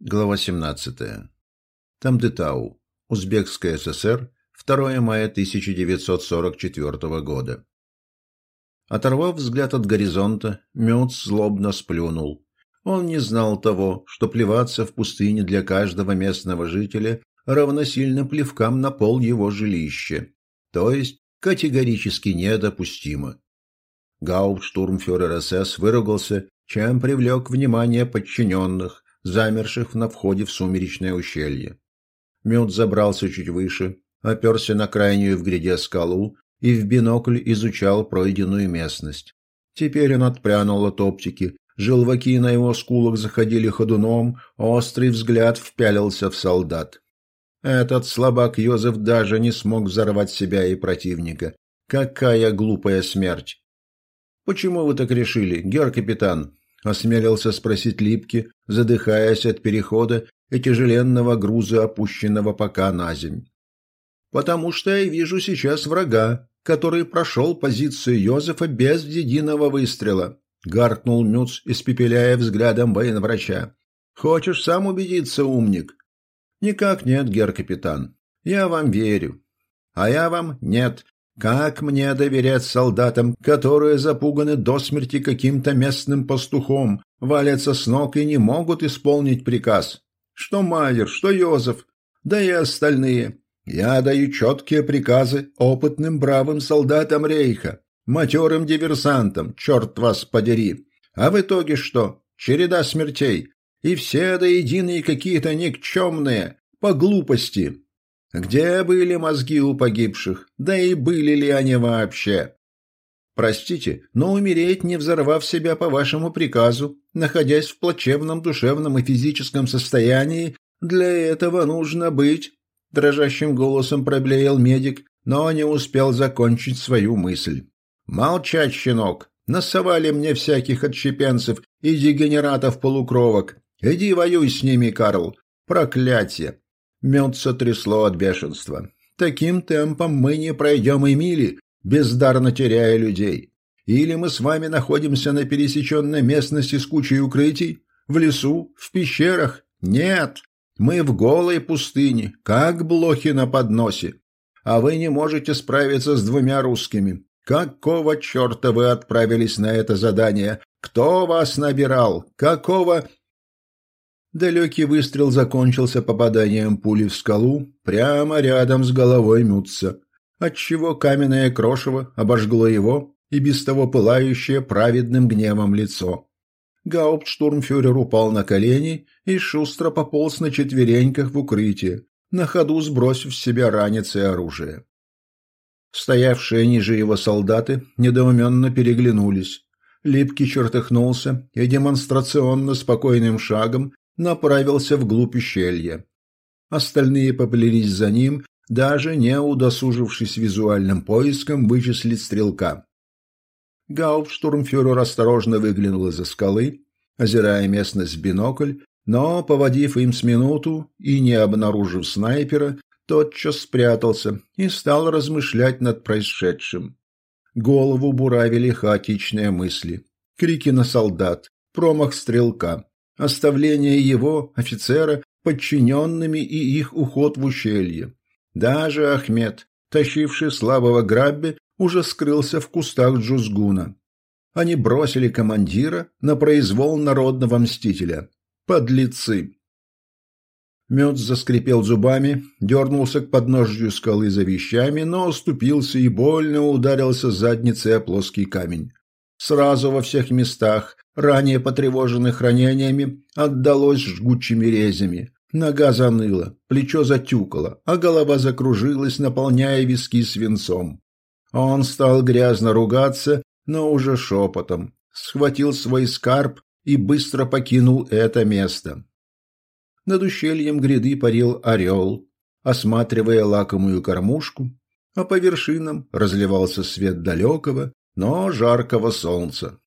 Глава 17. Тамдытау. Узбекская ССР. 2 мая 1944 года. Оторвав взгляд от горизонта, Мёц злобно сплюнул. Он не знал того, что плеваться в пустыне для каждого местного жителя равносильно плевкам на пол его жилища, то есть категорически недопустимо. Гауптштурмфюрер СС выругался, чем привлек внимание подчиненных, замерших на входе в сумеречное ущелье. Мед забрался чуть выше, оперся на крайнюю в гряде скалу и в бинокль изучал пройденную местность. Теперь он отпрянул от оптики, желваки на его скулах заходили ходуном, острый взгляд впялился в солдат. Этот слабак Йозеф даже не смог взорвать себя и противника. Какая глупая смерть! «Почему вы так решили, гер-капитан?» — осмелился спросить Липки, задыхаясь от перехода и тяжеленного груза, опущенного пока на земь. «Потому что я вижу сейчас врага, который прошел позицию Йозефа без единого выстрела», — гаркнул Мюц, испепеляя взглядом военврача. «Хочешь сам убедиться, умник?» «Никак нет, гер-капитан. Я вам верю». «А я вам нет. Как мне доверять солдатам, которые запуганы до смерти каким-то местным пастухом, валятся с ног и не могут исполнить приказ? Что Майер, что Йозеф, да и остальные. Я даю четкие приказы опытным бравым солдатам Рейха, матерым диверсантам, черт вас подери. А в итоге что? Череда смертей. И все до единой какие-то никчемные, по глупости. Где были мозги у погибших? Да и были ли они вообще? Простите, но умереть, не взорвав себя по вашему приказу, находясь в плачевном душевном и физическом состоянии, для этого нужно быть, дрожащим голосом проблеял медик, но не успел закончить свою мысль. Молчать, щенок, насовали мне всяких отщепенцев и дегенератов-полукровок. Иди воюй с ними, Карл. Проклятие! Мед сотрясло от бешенства. Таким темпом мы не пройдем и мили, бездарно теряя людей. Или мы с вами находимся на пересеченной местности с кучей укрытий? В лесу? В пещерах? Нет! Мы в голой пустыне, как блохи на подносе. А вы не можете справиться с двумя русскими. Какого черта вы отправились на это задание? Кто вас набирал? Какого... Далекий выстрел закончился попаданием пули в скалу прямо рядом с головой Мютца, отчего каменное крошево обожгло его и без того пылающее праведным гневом лицо. Гауптштурмфюрер упал на колени и шустро пополз на четвереньках в укрытие, на ходу сбросив с себя ранец и оружие. Стоявшие ниже его солдаты недоуменно переглянулись. Липкий чертыхнулся и демонстрационно спокойным шагом направился вглубь ущелья. Остальные поплелись за ним, даже не удосужившись визуальным поиском вычислить стрелка. Гауптштурмфюрер осторожно выглянул из-за скалы, озирая местность в бинокль, но, поводив им с минуту и не обнаружив снайпера, тотчас спрятался и стал размышлять над происшедшим. Голову буравили хаотичные мысли. Крики на солдат, промах стрелка, оставление его, офицера, подчиненными и их уход в ущелье. Даже Ахмед, тащивший слабого Грабби, уже скрылся в кустах Джузгуна. Они бросили командира на произвол народного мстителя. Подлецы! Мед заскрипел зубами, дернулся к подножью скалы за вещами, но оступился и больно ударился задницей о плоский камень. Сразу во всех местах, ранее потревоженных ранениями, отдалось жгучими резями. Нога заныла, плечо затюкало, а голова закружилась, наполняя виски свинцом. Он стал грязно ругаться, но уже шепотом, схватил свой скарб и быстро покинул это место. Над ущельем гряды парил орел, осматривая лакомую кормушку, а по вершинам разливался свет далекого, но жаркого солнца.